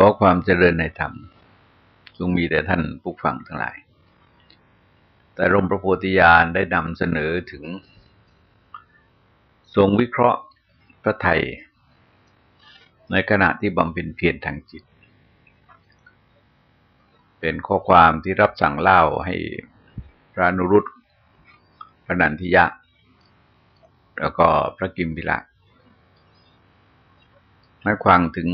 ขอความเจริญในธรรมจงมีแต่ท่านผู้ฟังทั้งหลาย แต่รมพระโพธิญาณได้นำเสนอถึง ทรงวิเคราะห์พระไทย ในขณะที่บำเพ็ญเพียรทางจิต เป็นข้อความที่รับสั่งเล่าให้พระนุรุตพระนันทิยะ แล้วก็พระกิมพิละให้ความถึง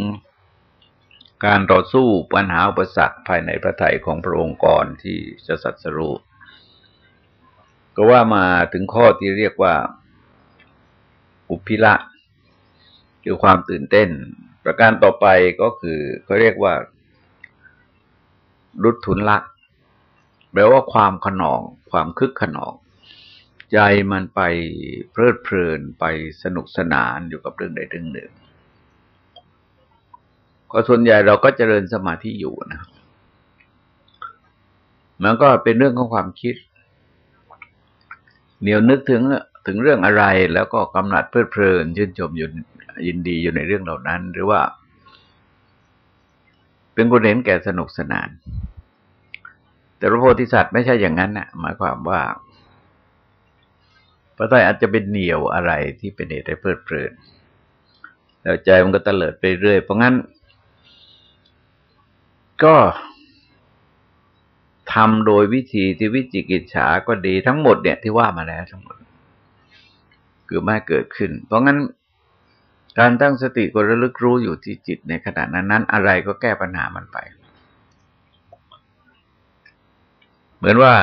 การต่อสู้ปัญหาอุปสรรคภายในพระทัยของพระองค์ก่อนที่จะสัตสรู้ก็ว่ามาถึงข้อที่เรียกว่า อุพิละคือความตื่นเต้น ประการต่อไปก็คือเขาเรียกว่า รุดทุนละแปลว่าความขนอง ความคึกขนอง ใจมันไปเพลิดเพลินไปสนุกสนานอยู่กับเรื่องใดเรื่องหนึ่ง ก็ส่วนใหญ่เราก็เจริญสมาธิอยู่นะ มันก็เป็นเรื่องของความคิด เหนียวนึกถึงถึงเรื่องอะไรแล้วก็กำหนัดเพลิดเพลินชื่นชมยู่ยินดีอยู่ในเรื่องเหล่านั้น หรือว่า เป็นคนเห็นแก่สนุกสนาน แต่พระโพธิสัตว์ไม่ใช่อย่างนั้นนะหมายความว่า พระไตรอาจจะเป็นเหนียวอะไรที่เป็นเหตุให้เพลิดเพลินแล้วใจมันก็เตลิดไปเรื่อยเพราะงั้น ก็ทำโดยวิธีที่วิจิกิจฉาก็ดีทั้งหมดเนี่ยที่ว่ามาแล้วทั้งหมด คือไม่เกิดขึ้น เพราะงั้นการตั้งสติก็ระลึกรู้อยู่ที่จิตในขณะนั้นนั้น อะไรก็แก้ปัญหามันไป เหมือนว่า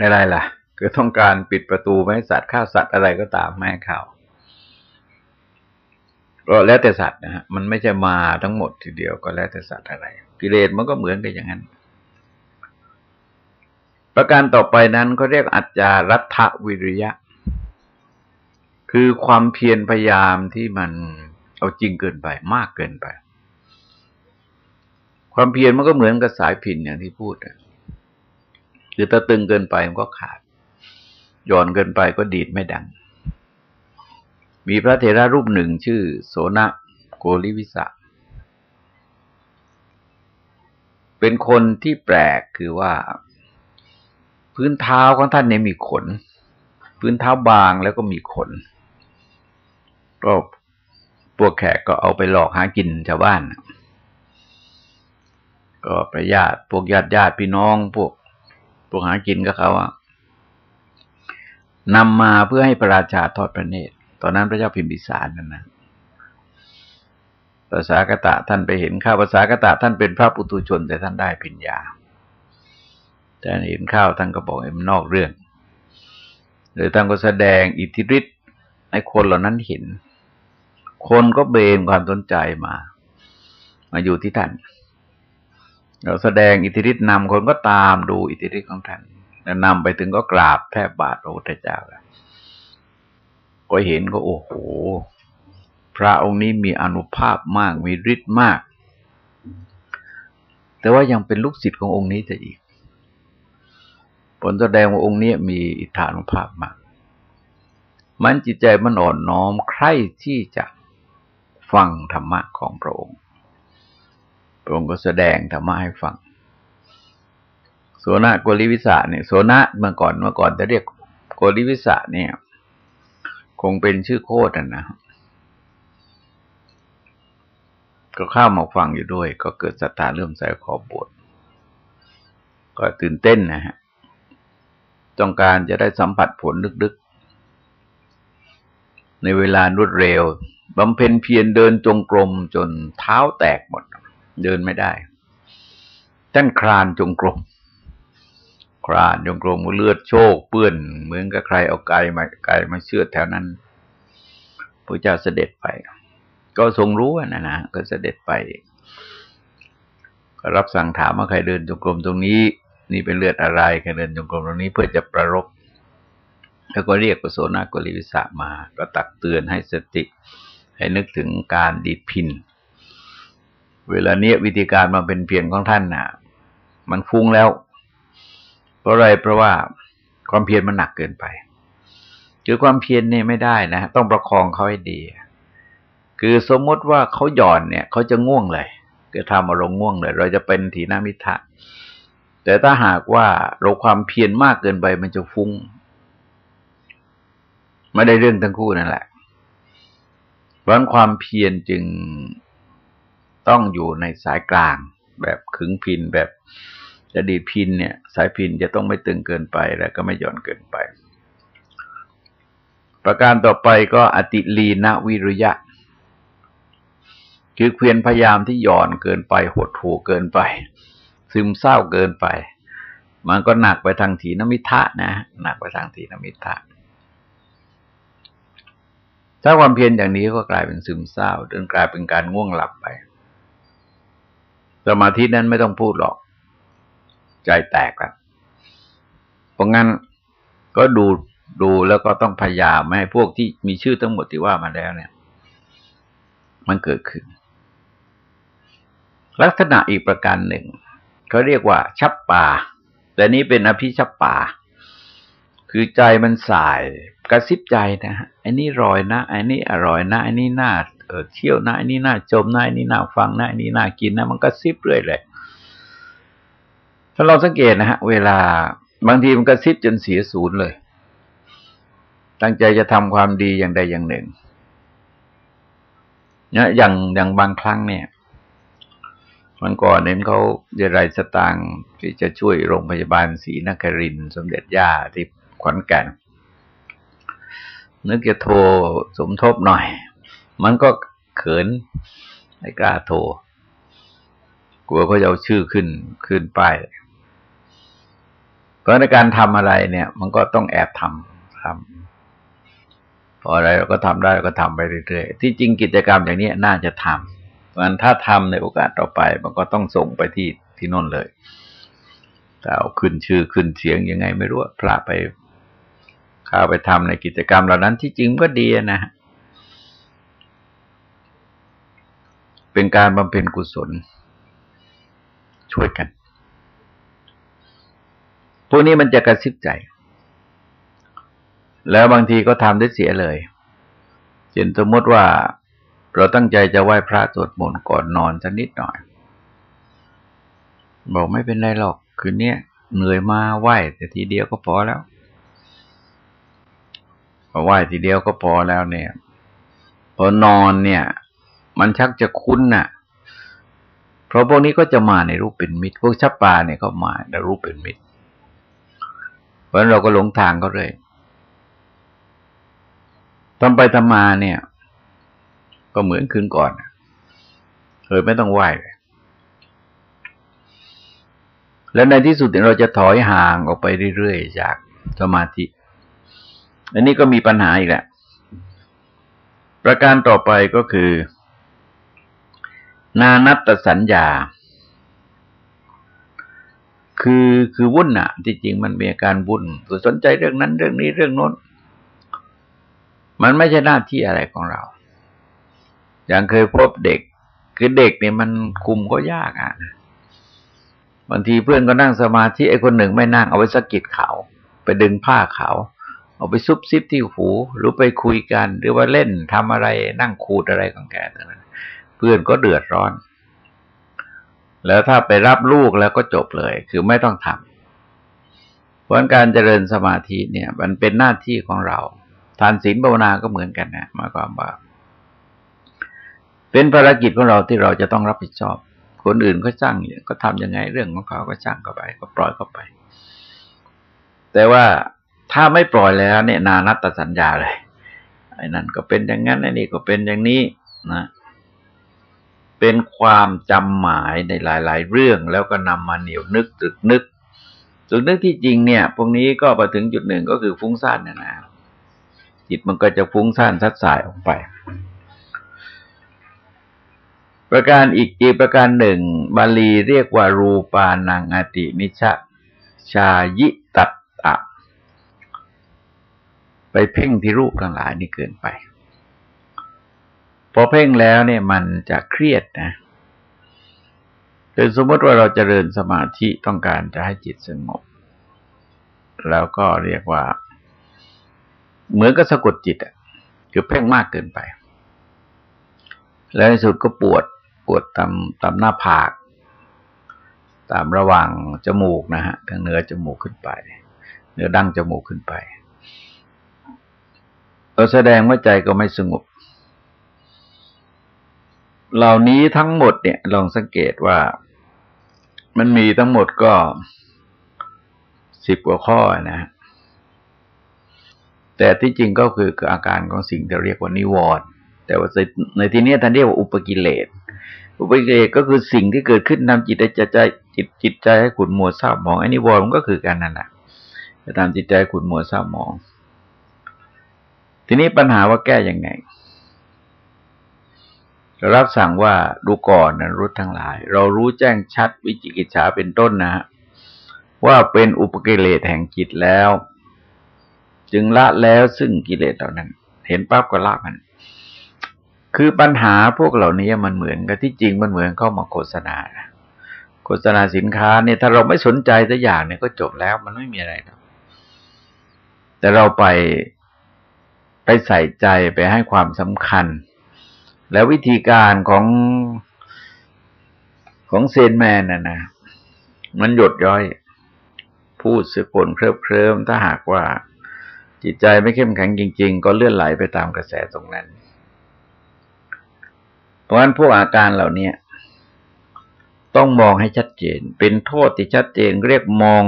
อะไรล่ะ คือต้องการปิดประตูไม่ให้สัตว์ฆ่าสัตว์อะไรก็ตามไม่ให้เข้า ก็แล้วแต่สัตว์นะฮะมันไม่ใช่มาทั้งหมดทีเดียวก็แล้วแต่สัตว์อะไร กิเลสมันก็เหมือนกันอย่างนั้น ประการต่อไปนั้นก็เรียกอัจจารัฐวิริยะ คือความเพียรพยายามที่มันเอาจริงเกินไป มากเกินไป ความเพียรมันก็เหมือนกับสายพินอย่างที่พูดคือถ้าตึงเกินไปมันก็ขาดหย่อนเกินไปก็ดีดไม่ดัง มีพระเถระรูปหนึ่งชื่อ โสนะโกลิวิสะ เป็นคนที่แปลกคือว่า พื้นเท้าของท่านเนี่ยมีขน พื้นเท้าบางแล้วก็มีขน ก็พวกแขกก็เอาไปหลอกหากินชาวบ้าน ก็ประญาติพวกญาติญาติพี่น้องพวกพวกหากินกับเขาอะนำมาเพื่อให้พระราชาทอดพระเนตร ตอนนั้นพระเจ้าพิมพิสารนั่นนะภาษากตะท่านไปเห็นข้าวภาษากตะท่านเป็นพระปุตุชนแต่ท่านได้ปัญญาแต่เห็นข้าวท่านก็บอกเอ็มนอกเรื่องหรือท่านก็แสดงอิทธิฤทธิ์ให้คนเหล่านั้นเห็น คนก็เบนความสนใจมา มาอยู่ที่ท่านเราแสดงอิทธิฤทธิ์นำคนก็ตามดูอิทธิฤทธิ์ของท่านแล้วนำไปถึงก็กราบแทบบาทพระพุทธเจ้าแล้ว ก็เห็นก็โอ้โห พระองค์นี้มีอนุภาพมาก มีฤทธิ์มาก แต่ว่ายังเป็นลูกศิษย์ขององค์นี้จะอีก ผลแสดงว่าองค์นี้มีอิทธานุภาพมาก มันจิตใจมันอ่อนน้อมใคร่ที่จะฟังธรรมะของพระองค์ พระองค์ก็แสดงธรรมะให้ฟัง โสนะโกริวิสะเนี่ย โสนะเมื่อก่อนเมื่อก่อนจะเรียกโกริวิสะเนี่ย คงเป็นชื่อโคตรนะ ก็เข้ามาฟังอยู่ด้วย ก็เกิดศรัทธาเริ่มใส่ขอบวชก็ตื่นเต้นนะฮะต้องการจะได้สัมผัสผลลึกๆ ในเวลารวดเร็วบำเพ็ญเพียรเดินจงกรมจนเท้าแตกหมด เดินไม่ได้ท่านคลานจงกรม ครานยงกลมเลือดโชกเปื้อนเหมือนกับใครเอาไก่มาไก่มาเชือดแถวนั้นพระเจ้าเสด็จไป ก็ทรงรู้นะนะก็เสด็จไปก็รับสั่งถามว่าใครเดินจงกรมตรงนี้ นี่เป็นเลือดอะไรใครเดินจงกรมตรงนี้เพื่อจะประรบแล้วก็เรียกกุศลกุลิวิสามา ก็ตักเตือนให้สติ ให้นึกถึงการดีดพิน เวลาเนี้ยวิธีการมาเป็นเพียงของท่านน่ะ มันฟุ้งแล้ว เพราะอะไรเพราะว่าความเพียรมันหนักเกินไป คือความเพียรเนี่ยไม่ได้นะ ต้องประคองเขาให้ดี คือสมมติว่าเขาหย่อนเนี่ยเขาจะง่วงเลยคือทำอารมณ์ง่วงเลย เราจะเป็นถีนามิทะแต่ถ้าหากว่าเราความเพียรมากเกินไปมันจะฟุง้งไม่ได้เรื่องทั้งคู่นั่นแหละเพราะความเพียรจึงต้องอยู่ในสายกลาง แบบขึงพินแบบ จะดีพินเนี่ย สายพินจะต้องไม่ตึงเกินไปแล้วก็ไม่หย่อนเกินไป ประการต่อไปก็อติลีนาวิริยะ คือเพียรพยายามที่หย่อนเกินไป หดหูเกินไป ซึมเศร้าเกินไป มันก็หนักไปทางถีนมิทะนะ หนักไปทางถีนมิทะถ้าความเพียรอย่างนี้ก็กลายเป็นซึมเศร้าจนกลายเป็นการง่วงหลับไป สมาธินั้นไม่ต้องพูดหรอก ใจแตกแล้วเพราะงั้นก็ดูดูแล้วก็ต้องพยายามไม่ให้พวกที่มีชื่อทั้งหมดที่ว่ามาแล้วเนี่ย มันเกิดขึ้น ลักษณะอีกประการหนึ่งเขาเรียกว่า ชับป่า แต่นี้เป็นอภิชับป่า คือใจมันสายกระซิบใจนะฮะไอ้นี่รอยนะไอ้นี่อร่อยนะไอ้นี่น่าเออเที่ยวนะไอ้นี่น่าจมนะไอ้นี่น่าฟังนะไอ้นี่น่ากินนะ มันก็ซิบเรื่อยเลย ถ้าเราสังเกตนะฮะ เวลาบางทีมันก็ซิบจนเสียศูนย์เลย ตั้งใจจะทำความดีอย่างใดอย่างหนึ่งเนี่ยอย่างอย่างบางครั้งเนี่ยมันก่อนเน้นเขาเะไรสตางค์ที่จะช่วยโรงพยาบาลศรีนครินสมเด็จย่าที่ขวัญแก่นนึกจะโทรสมทบหน่อย มันก็เขินไม่กล้าโทรกลัวเขาจะเอาชื่อขึ้นขึ้นป้าย เพราะในการทำอะไรเนี่ย มันก็ต้องแอบทำทำพออะไรเราก็ทำได้เราก็ทำไปเรื่อยๆที่จริงกิจกรรมอย่างนี้น่าจะทำเพราะฉะนั้นถ้าทำในโอกาสต่อไป มันก็ต้องส่งไปที่ที่น่นเลยแต่เอาขึ้นชื่อขึ้นเสียงยังไงไม่รู้พระไปข้าไปทำในกิจกรรมเหล่านั้นที่จริงก็ดีนะเป็นการบำเพ็ญกุศลช่วยกัน พวกนี้มันจะกระซิบใจ แล้วบางทีก็ทำได้เสียเลยเช่นสมมติว่าเราตั้งใจจะไหว้พระสวดมนต์ก่อนนอนสักนิดหน่อย บอกไม่เป็นไรหรอก คืนนี้เหนื่อยมาไหว้แต่ทีเดียวก็พอแล้วพอไหว้ทีเดียวก็พอแล้วเนี่ย พอนอนเนี่ย มันชักจะคุ้นน่ะ เพราะพวกนี้ก็จะมาในรูปเป็นมิตร พวกชับปลาเนี่ยก็มาในรูปเป็นมิตร เพราะเราก็หลงทางเขาเลยทำไปทำมาเนี่ย ก็เหมือนคืนก่อนเลยไม่ต้องไหว้เลยแล้วในที่สุดเราจะถอยห่างออกไปเรื่อยๆจากสมาธิ อันนี้ก็มีปัญหาอีกแหละ ประการต่อไปก็คือ นานัตสัญญา คือคือวุ่นอะที่จริงมันมีอาการวุ่นสนใจเรื่องนั้นเรื่องนี้เรื่องโน้น มันไม่ใช่หน้าที่อะไรของเรา อย่างเคยพบเด็ก คือเด็กเนี่ยมันคุมก็ยากอะบางทีเพื่อนก็นั่งสมาธิไอ้คนหนึ่งไม่นั่งเอาไว้สะกิดเขาไปดึงผ้าเขาเอาไปซุบซิบที่หูหรือไปคุยกัน หรือว่าเล่นทำอะไรนั่งคูดอะไรของแกนั้นเพื่อนก็เดือดร้อน แล้วถ้าไปรับลูกแล้วก็จบเลย คือไม่ต้องทำเพราะการเจริญสมาธิเนี่ย มันเป็นหน้าที่ของเรา ทานศีลภาวนาก็เหมือนกันนะหมายความว่า เป็นภารกิจของเราที่เราจะต้องรับผิดชอบ คนอื่นก็จ้างก็ทำยังไงเรื่องของเขาก็จ้างเข้าไป ก็ปล่อยเข้าไป แต่ว่าถ้าไม่ปล่อยแล้วเนี่ยนานัตสัญญาเลยไอ้นั่นก็เป็นอย่างนั้นไอ้นี่ก็เป็นอย่างนี้นะ เป็นความจำหมายในหลาย ๆ เรื่องแล้วก็นำมาเหนียวนึกตึกนึกตึกนึกที่จริงเนี่ย พวกนี้ก็ไปถึงจุดหนึ่งก็คือฟุ้งซ่านเนะนะจิตมันก็จะฟุ้งซ่านทัดสายออกไป ประการอีกอีกประการหนึ่ง บาลีเรียกว่ารูปานังอตินิชะชายิตัตตะไปเพ่งที่รูปทั้งหลายนี่เกินไป พอเพ่งแล้วเนี่ยมันจะเครียดนะเป็นสมมติว่าเราจเจริญสมาธิต้องการจะให้จิตสงบ แล้วก็เรียกว่า เหมือนกับสะกดจิตอะ คือเพ่งมากเกินไป แล้วในสุดก็ปวดปวดตามตามหน้าผาก ตามระหว่างจมูกนะฮะทางเหนือจมูกขึ้นไปเนื้อดั้งจมูกขึ้นไปเราแสดงว่าใจก็ไม่สงบ เหล่านี้ทั้งหมดเนี่ย ลองสังเกตว่ามันมีทั้งหมดก็สิบกว่าข้อนะ แต่ที่จริงก็คืออาการของสิ่งที่เรียกว่านิวรณ์แต่ว่าในที่นี้ท่านเรียกว่าอุปกิเลส อุปกิเลสก็คือสิ่งที่เกิดขึ้นนำจิตใจใจจิตจิตใจให้ขุนมัวเศร้าหมองอันนิวรณ์มันก็คือการนั่นแหละจะทำจิตใจขุนมัวเศร้าหมอง ทีนี้ปัญหาว่าแก้ยังไง รับสั่งว่าดูก่อนนะรู้ทั้งหลาย เรารู้แจ้งชัดวิจิกิจฉาเป็นต้นนะฮะว่าเป็นอุปกิเลสแห่งจิตแล้ว จึงละแล้วซึ่งกิเลสเหล่านั้น เห็นปั๊บก็ละมัน คือปัญหาพวกเหล่านี้มันเหมือนกับที่จริงมันเหมือนเข้ามาโฆษณาโฆษณาสินค้าเนี่ยถ้าเราไม่สนใจสักอย่างเนี่ยก็จบแล้วมันไม่มีอะไรแต่เราไปไปใส่ใจไปให้ความสำคัญ แล้ววิธีการของของเซนแมนน่ะนะ มันหยดย้อย พูดสึกลเคลิบเคลิ้มถ้าหากว่า จิตใจไม่เข้มแข็งจริง ๆ ก็เลื่อนไหลไปตามกระแสตรงนั้น เพราะฉะนั้นพวกอาการเหล่านี้ต้องมองให้ชัดเจน เป็นโทษที่ชัดเจนเรียกมอง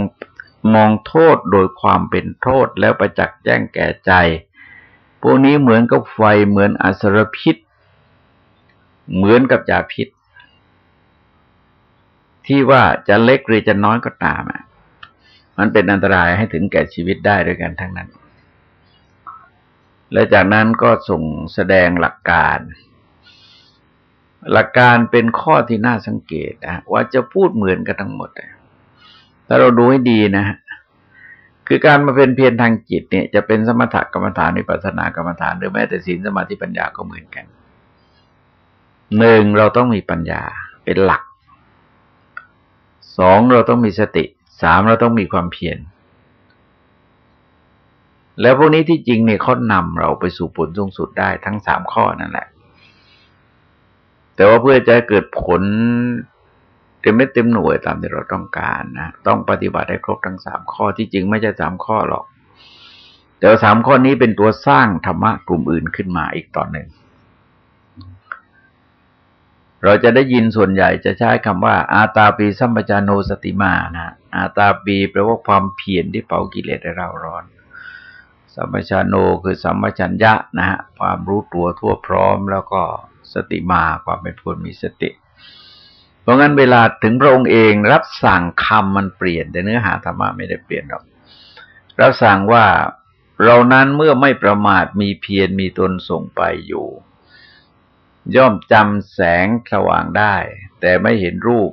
มองโทษโดยความเป็นโทษแล้วประจักษ์แจ้งแก่ใจ พวกนี้เหมือนกับไฟเหมือนอสรพิษ เหมือนกับยาพิษ ที่ว่าจะเล็กหรือจะน้อยก็ตามอะมันเป็นอันตรายให้ถึงแก่ชีวิตได้ด้วยกันทั้งนั้น และจากนั้นก็ส่งแสดงหลักการ หลักการเป็นข้อที่น่าสังเกตนะว่าจะพูดเหมือนกันทั้งหมดถ้าเราดูให้ดีนะคือการมาเป็นเพียรทางจิตเนี่ย จะเป็นสมถกรรมฐานในปัสนากรรมฐานหรือแม้แต่ศีลสมาธิปัญญาก็เหมือนกัน หนึ่งเราต้องมีปัญญาเป็นหลัก สองเราต้องมีสติ สามเราต้องมีความเพียร แล้วพวกนี้ที่จริงเนี่ยเขานำเราไปสู่ผลสูงสุดได้ทั้งสามข้อนั่นแหละ แต่ว่าเพื่อจะเกิดผลเต็มเม็ดเต็มหน่วยตามที่เราต้องการนะต้องปฏิบัติให้ครบทั้งสามข้อที่จริงไม่ใช่สามข้อหรอก แต่สามข้อนี้เป็นตัวสร้างธรรมะกลุ่มอื่นขึ้นมาอีกตอนหนึ่ง เราจะได้ยินส่วนใหญ่จะใช้คำว่า อาตาปีสัมปจานโนสติมานะอาตาปีแปลว่าความเพียรที่เป่ากิเลสให้เราร้อน สัมปชานโนคือสัมปชัญญะนะฮะความรู้ตัวทั่วพร้อม แล้วก็สติมาความเป็นผู้มีสติ เพราะงั้นเวลาถึงพระองค์เองรับสั่งคำมันเปลี่ยน แต่เนื้อหาธรรมะไม่ได้เปลี่ยนหรอกรับสั่งว่าเรานั้นเมื่อไม่ประมาทมีเพียรมีตนส่งไปอยู่ ย่อมจำแสงสว่างได้ แต่ไม่เห็นรูป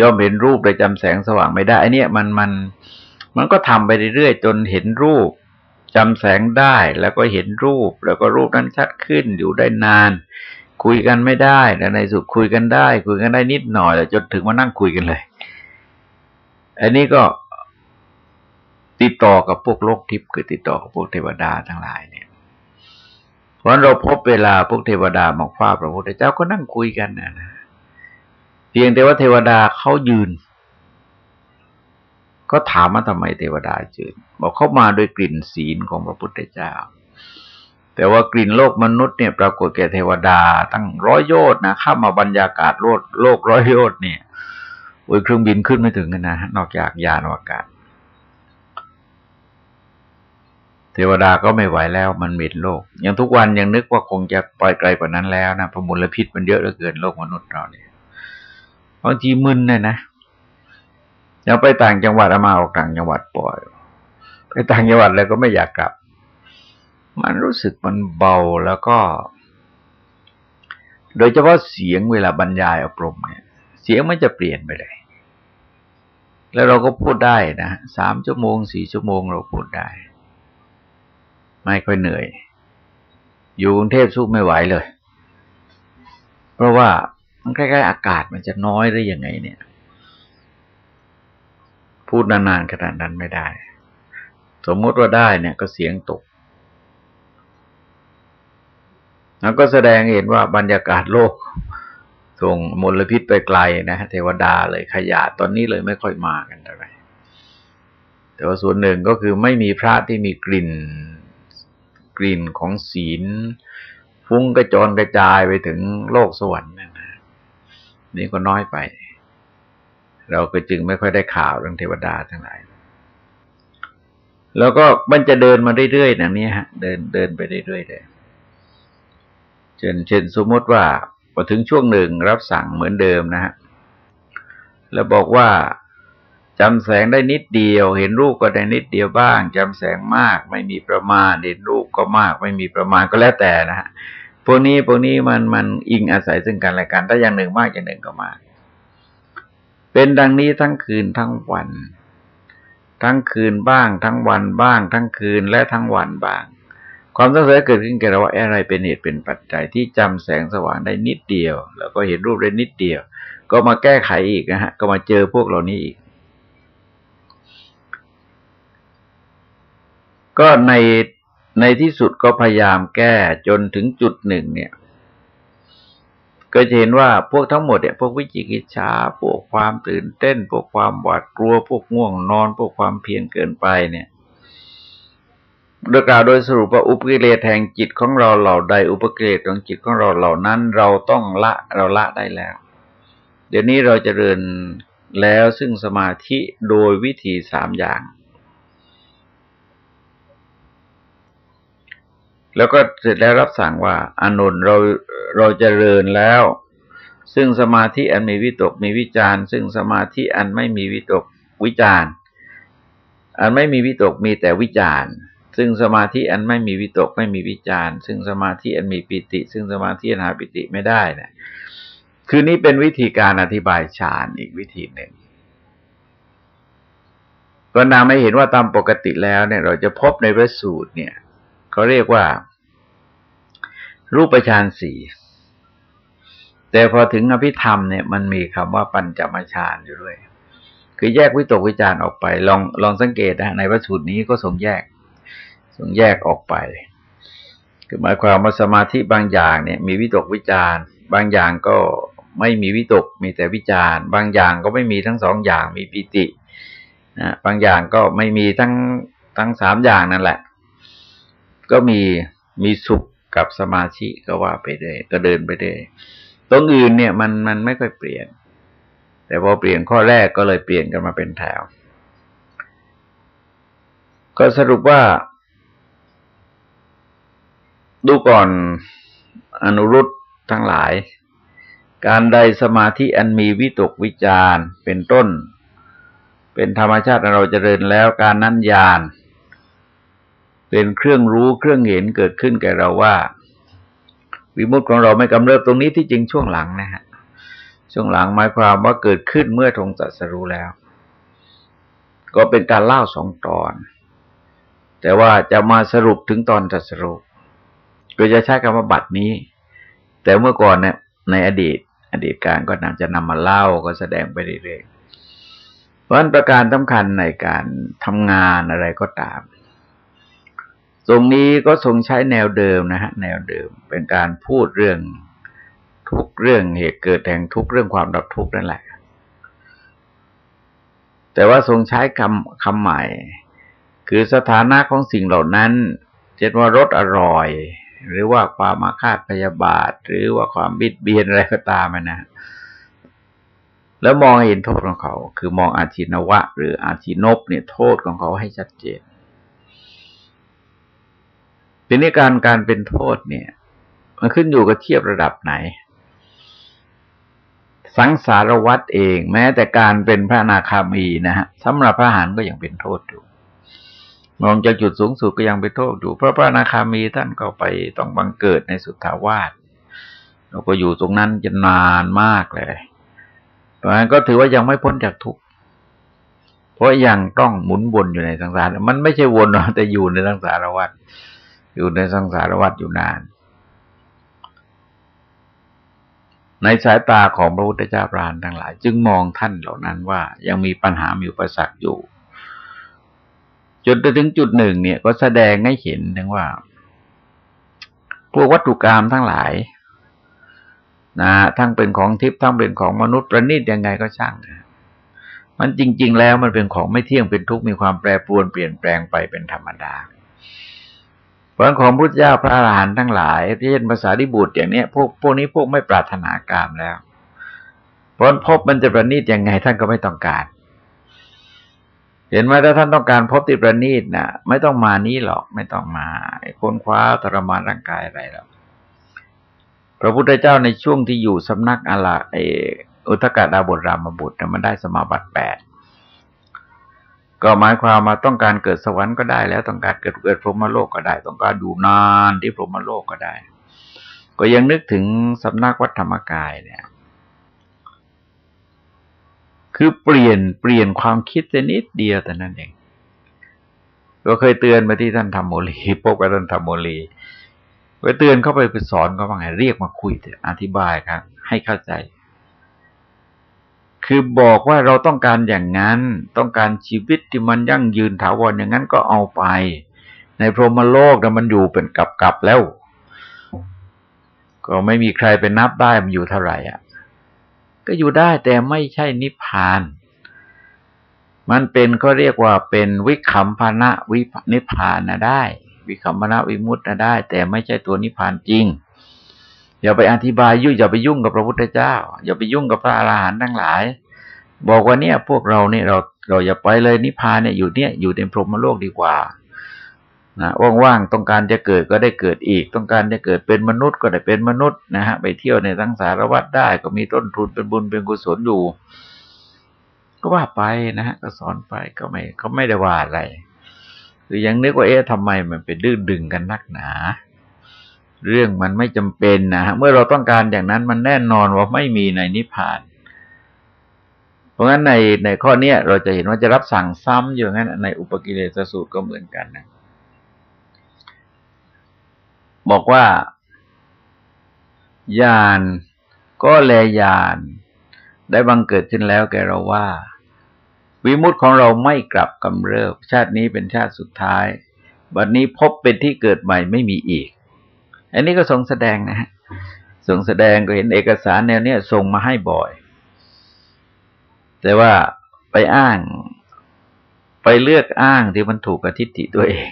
ย่อมเห็นรูปแต่จำแสงสว่างไม่ได้ไอันนี้มันมันมันก็ทำไปเรื่อยๆจนเห็นรูปจำแสงได้แล้วก็เห็นรูป แล้วก็รูปนั้นชัดขึ้นอยู่ได้นาน คุยกันไม่ได้แต่ในสุดคุยกันได้ คุยกันได้นิดหน่อยแต่จนถึงมานั่งคุยกันเลย อันนี้ก็ติดต่อกับพวกโลกทิพย์คือติดต่อกับพวกเทวดาทั้งหลายเนี่ย ราะเราพบเวลาพวกเทวดามาคว้าพระพุทธเจ้าก็นั่งคุยกันนะนะเพียงแต่ว่าเทวดาเขายืน ก็ถามว่าทำไมเทวดายืน บอกเข้ามาโดยกลิ่นศีลของพระพุทธเจ้า แต่ว่ากลิ่นโลกมนุษย์เนี่ยปรากฏแก่เทวดาตั้งร้อยโยชน์นะข้ามาบรรยากาศโลกโลกร้อยโยชน์เนี่ยโอ้ยเครื่องบินขึ้นไม่ถึงกันนะนอกจากยานอวกาศ เทวดาก็ไม่ไหวแล้วมันมิดโลก อย่างทุกวันยังนึกว่าคงจะปล่อยไกลกว่านั้นแล้วนะเพราะมลพิษมันเยอะเหลือเกินโลกมนุษย์เราเนี่ยบางทีมึนเลยนะยังไปต่างจังหวัดมาออกต่างจังหวัดปล่อย ไปต่างจังหวัดแล้วก็ไม่อยากกลับ มันรู้สึกมันเบาแล้วก็ โดยเฉพาะเสียงเวลาบรรยายอบรมเนี่ย เสียงมันจะเปลี่ยนไปเลย แล้วเราก็พูดได้นะสามชั่วโมงสี่ชั่วโมงเราพูดได้ ไม่ค่อยเหนื่อย อยู่กรุงเทพสู้ไม่ไหวเลย เพราะว่ามันใกล้ๆอากาศมันจะน้อยได้ยังไง เนี่ย พูดนานๆขนาดนั้นไม่ได้ สมมติว่าได้เนี่ยก็เสียงตกแล้วก็แสดงเห็นว่าบรรยากาศโลกส่งมลพิษไปไกลนะเทวดาเลยขยะตอนนี้เลยไม่ค่อยมากันเท่าไหร่แต่ว่าส่วนหนึ่งก็คือไม่มีพระที่มีกลิ่น กลิ่นของศีล ฟุ้งกระจรกระจายไปถึงโลกสวรรค์นะนี่ก็น้อยไป เราก็จึงไม่ค่อยได้ข่าวเรื่องเทวดาทั้งหลายแล้วก็มันจะเดินมาเรื่อยๆอย่างนี้ฮะ เดินเดินไปเรื่อยๆเลยเช่นเช่นสมมติว่าพอถึงช่วงหนึ่งรับสั่งเหมือนเดิมนะฮะแล้วบอกว่า จำแสงได้นิดเดียว เห็นรูปก็ได้นิดเดียวบ้างจำแสงมาก ไม่มีประมาณ เห็นรูปก็มาก ไม่มีประมาณก็แล้วแต่นะฮะพวกนี้พวกนี้มันมันอิงอาศัยซึ่งกันและกันถ้าอย่างหนึ่งมากอย่างหนึ่งก็มาก เป็นดังนี้ทั้งคืนทั้งวัน ทั้งคืนบ้าง ทั้งวันบ้าง ทั้งคืนและทั้งวันบ้าง ความสงสัยเกิดขึ้นแก่เราว่าอะไรเป็นเหตุเป็นปัจจัยที่จำแสงสว่างได้นิดเดียว แล้วก็เห็นรูปได้นิดเดียว ก็มาแก้ไขอีกนะฮะก็มาเจอพวกเหล่านี้อีก ก็ในในที่สุดก็พยายามแก้จนถึงจุดหนึ่งเนี่ย ก็จะเห็นว่าพวกทั้งหมดเนี่ย พวกวิจิกิจฉาพวกความตื่นเต้น พวกความหวาดกลัว พวกง่วงนอน พวกความเพียรเกินไปเนี่ยโดยกล่าวโดยสรุปว่าอุปกิเลสแห่งจิตของเราเหล่าใดอุปกิเลสของจิตของเราเหล่านั้น เราต้องละเราละได้แล้ว เดี๋ยวนี้เราจะเริญแล้วซึ่งสมาธิโดยวิธีสามอย่าง แล้วก็เสร็จแล้วรับสั่งว่าอานนท์เราเราจเจริญแล้ว ซึ่งสมาธิอันมีวิตกมีวิจารซึ่งสมาธิอันไม่มีวิตกวิจารอันไม่มีวิตกมีแต่วิจารซึ่งสมาธิอันไม่มีวิตกไม่มีวิจารซึ่งสมาธิอันมีปิติ ซึ่งสมาธิอันหาปิติไม่ได้นะคือนี้เป็นวิธีการอธิบายฌานอีกวิธีหนึ่งก็นาไม่เห็นว่าตามปกติแล้วเนี่ย เราจะพบในพระสูตรเนี่ย เขาเรียกว่า รูปฌานสี่แต่พอถึงอภิธรรมเนี่ยมันมีคำว่าปัญจมฌานอยู่ด้วย คือแยกวิตกวิจารออกไป ลองลองสังเกตนะในพระสูตรนี้ก็ทรงแยกทรงแยกออกไป คือหมายความว่าสมาธิบางอย่างเนี่ย มีวิตกวิจารบางอย่างก็ไม่มีวิตกมีแต่วิจารบางอย่างก็ไม่มีทั้งสองอย่างมีปิตินะบางอย่างก็ไม่มีทั้งทั้งสามอย่างนั่นแหละ ก็มีมีสุขกับสมาธิก็ว่าไปได้ก็เดินไปได้ตรงอื่นเนี่ยมันมันไม่ค่อยเปลี่ยน แต่พอเปลี่ยนข้อแรกก็เลยเปลี่ยนกันมาเป็นแถว ก็สรุปว่า ดูก่อนอนุรุตทั้งหลาย การใดสมาธิอันมีวิตกวิจารเป็นต้น เป็นธรรมชาติเราจเจริญแล้วการนั้นญาณ เป็นเครื่องรู้เครื่องเห็นเกิดขึ้นแก่เราว่า วิมุตติของเราไม่กำเริบตรงนี้ที่จริงช่วงหลังนะฮะช่วงหลังหมายความว่าเกิดขึ้นเมื่อทงจัสรู้แล้ว ก็เป็นการเล่าสองตอน แต่ว่าจะมาสรุปถึงตอนจัสรู้ก็จะใช้คำว่าบัตรนี้ แต่เมื่อก่อนเนี่ยในอดีต อดีตการก็นำจะนำมาเล่าก็แสดงไปเรื่อยๆเพราะนั้นประการสำคัญในการทำงานอะไรก็ตาม ตรงนี้ก็ทรงใช้แนวเดิมนะฮะแนวเดิมเป็นการพูดเรื่องทุกเรื่องเหตุเกิดแห่งทุกเรื่องความดับทุกนั่นแหละ แต่ว่าทรงใช้คำคำใหม่ คือสถานะของสิ่งเหล่านั้นเช่นว่ารสอร่อย หรือว่าความมาคาดพยาบาท หรือว่าความบิดเบียนอะไรก็ตามนะ แล้วมองเห็นโทษของเขา คือมองอาชินวะ หรืออาชินบเนี่ยโทษของเขาให้ชัดเจน ทีนี้การการเป็นโทษเนี่ย มันขึ้นอยู่กับเทียบระดับไหน สังสารวัตรเอง แม้แต่การเป็นพระนาคามีนะฮะสำหรับพระหานก็ยังเป็นโทษอยู่มองจากจุดสูงสุดก็ยังเป็นโทษอยู่ เพราะพระนาคามีท่านก็ไปต้องบังเกิดในสุทธาวาสเราก็อยู่ตรงนั้นจะนานมากเลยเพราะฉะนั้นก็ถือว่ายังไม่พ้นจากทุกข์เพราะยังต้องหมุนวนอยู่ในสังสาร มันไม่ใช่วนหรอกแต่อยู่ในสังสารวัฏ อยู่ในสังสารวัฏอยู่นาน ในสายตาของพระพุทธเจ้าปรานทั้งหลาย จึงมองท่านเหล่านั้นว่ายังมีปัญหามีอุปสรรคอยู่ จนไปถึงจุดหนึ่งเนี่ยก็แสดงให้เห็นถึงว่า พวกวัตถุกรรมทั้งหลายนะทั้งเป็นของทิพย์ทั้งเป็นของมนุษย์ประณีตยังไงก็ช่างมันจริง ๆ แล้วมันเป็นของไม่เที่ยงเป็นทุกข์มีความแปรปรวนเปลี่ยนแปลงไปเป็นธรรมดา พราะของพุทธเจ้าพระอรหันต์ทั้งหลายที่เช่นภาษาดิบุตรอย่างเนี้ยพวกพวกนี้พวกไม่ปรารถนากามแล้ว เพราะพบมันจะประณีตยังไงท่านก็ไม่ต้องการ เห็นไหมถ้าท่านต้องการพบที่ประณีตนะไม่ต้องมานี้หรอกไม่ต้องมาค้นคว้าทรมานร่างกายอะไรหรอกพระพุทธเจ้าในช่วงที่อยู่สำนักอลาเออุทกาดาบทรามบุตรมันได้สมาบัติแปด ก็หมายความมาต้องการเกิดสวรรค์ก็ได้แล้วต้องการเกิดเกิดพรหมโลกก็ได้ ต้องการดูนานที่พรหมโลกก็ได้ ก็ยังนึกถึงสำนักวัดธรรมกายเนี่ย คือเปลี่ยนเปลี่ยนความคิดแต่นิดเดียวแต่นั้นเองก็เคยเตือนมาที่ท่านธรรมโมลีพบกับท่านธรรมโมลีไปเตือนเข้าไปไปสอนเขาว่าไงเรียกมาคุยอธิบายครับ ให้เข้าใจ คือบอกว่าเราต้องการอย่างนั้น ต้องการชีวิตที่มันยั่งยืนถาวรอย่างนั้นก็เอาไป ในพรหมโลกแต่มันอยู่เป็นกับกับแล้ว ก็ไม่มีใครเป็นนับได้มันอยู่เท่าไหร่อะ ก็อยู่ได้แต่ไม่ใช่นิพพาน มันเป็นก็เรียกว่าเป็นวิคัมพนะวินิพพานนะได้ วิคัมพนะวิมุตนะได้ แต่ไม่ใช่ตัวนิพพานจริง อย่าไปอธิบายยุ่อย่าไปยุ่งกับพระพุทธเจ้า อย่าไปยุ่งกับพระอรหันต์ทั้งหลาย บอกว่าเนี่ย พวกเราเนี่ยเราเราอย่าไปเลยนิพพานเนี่ยอยู่เนี่ยอยู่ในพรหมโลกดีกว่านะว่างๆต้องการจะเกิดก็ได้เกิดอีก ต้องการจะเกิดเป็นมนุษย์ก็ได้เป็นมนุษย์นะฮะไปเที่ยวในทั้งสารวัตรได้ก็มีต้นทุนเป็นบุญเป็นกุศลอยู่ ก็ว่าไปนะฮะก็สอนไปก็ไม่เขาไม่ได้ว่าอะไร คือยังนึกว่าเอ๊ะทำไมมันเป็นดื้อดึงกันนักหนา เรื่องมันไม่จำเป็นนะฮะเมื่อเราต้องการอย่างนั้นมันแน่นอนว่าไม่มีในนิพพาน เพราะงั้นในในข้อเนี้ยเราจะเห็นว่าจะรับสั่งซ้ำอยู่งั้นในอุปกิเลสสูตรก็เหมือนกันนะ บอกว่าญาณก็แลญาณได้บังเกิดขึ้นแล้วแกเราว่า วิมุตของเราไม่กลับกำเริบ ชาตินี้เป็นชาติสุดท้าย บัดนนี้พบเป็นที่เกิดใหม่ไม่มีอีก อันนี้ก็ทรงแสดงนะฮะทรงแสดงก็เห็นเอกสารแนวเนี้ยส่งมาให้บ่อย แต่ว่าไปอ้าง ไปเลือกอ้างที่มันถูกกับทิฏฐิตัวเอง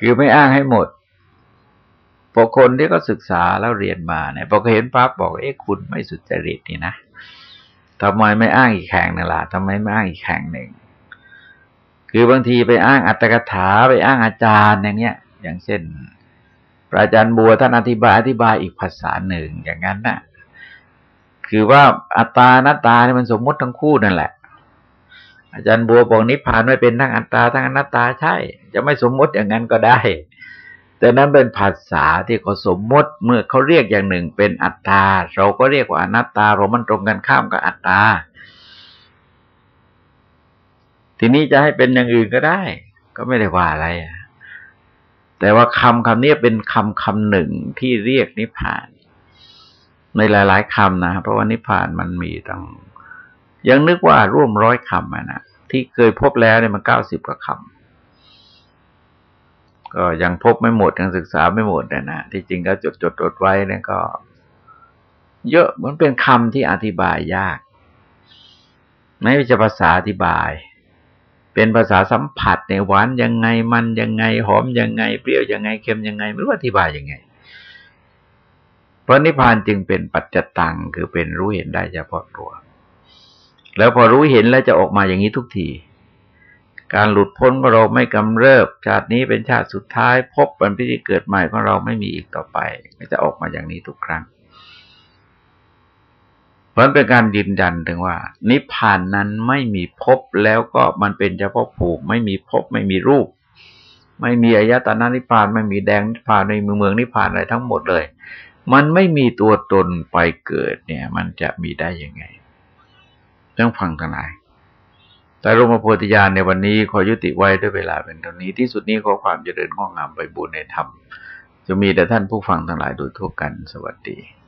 คือไม่อ้างให้หมดพอคนที่ก็ศึกษาแล้วเรียนมาเนี่ยพอเห็นปั๊บบอกเอ๊ะคุณไม่สุจริตนี่นะทำไมไม่อ้างอีกแข่งนึงล่ะทำไมไม่อ้างอีกแข่งหนึ่งคือบางทีไปอ้างอัตถกถาไปอ้างอาจารย์อย่างเนี้ย อย่างเช่น พระอาจารย์บัวท่านอธิบายอธิบายอีกภาษาหนึ่งอย่างนั้นนะ่ะ คือว่าอัตตานัตตาเนี่ยมันสมมติทั้งคู่นั่นแหละ อาจารย์บัวบอกนิพพานไม่เป็นทั้งอัตตาทั้งอนัตตาใช่ จะไม่สมมติอย่างนั้นก็ได้ แต่นั้นเป็นภาษาที่เขาสมมติเมื่อเขาเรียกอย่างหนึ่งเป็นอัตตา เราก็เรียกว่าอนัตตาเรามันตรงกันข้ามกับอัตตาทีนี้จะให้เป็นอย่างอื่นก็ได้ ก็ไม่ได้ว่าอะไรอะ แต่ว่าคำคำนี้เป็นคำคำหนึ่งที่เรียกนิพพาน ในหลาย ๆคำนะเพราะว่านิพพานมันมีตั้งยังนึกว่าร่วมร้อยคำนะที่เคยพบแล้วเนี่ยมันเก้าสิบกว่าคำก็ยังพบไม่หมดยังศึกษาไม่หมดนะนะที่จริงก็จดจดจดไว้เนี่ยก็ เยอะมันเป็นคำที่อธิบายยาก ไม่ใช่ภาษาอธิบาย เป็นภาษาสัมผัสในหวานยังไงมันยังไง หอมยังไง เปรี้ยวยังไงเค็มยังไง ไม่รู้อธิบายยังไง เพราะนิพพานจึงเป็นปัจจตังคือเป็นรู้เห็นได้เฉพาะตัว แล้วพอรู้เห็นแล้วจะออกมาอย่างนี้ทุกทีการหลุดพ้นของเราไม่กำเริบ ชาตินี้เป็นชาติสุดท้าย พบเป็นพิธีเกิดใหม่ของเราไม่มีอีกต่อไปก็จะออกมาอย่างนี้ทุกครั้ง เพราะเป็นการยืนยันถึงว่า นิพพานนั้นไม่มีภพแล้วก็มันเป็นเฉพาะผูกไม่มีภพไม่มีรูป ไม่มีอายตนะนิพพานไม่มีแดงนิพพานในเมืองเมืองนิพพานอะไรทั้งหมดเลย มันไม่มีตัวตนไปเกิดเนี่ย มันจะมีได้ยังไงต้องฟังกันหลายแต่รมโพธิญาณในวันนี้ขอยุติไว้ด้วยเวลาเป็นเท่านี้ที่สุดนี้ขอความเจริญง้องามไปบุญในธรรมจะมีแต่ท่านผู้ฟังทั้งหลายโดยทั่วกันสวัสดี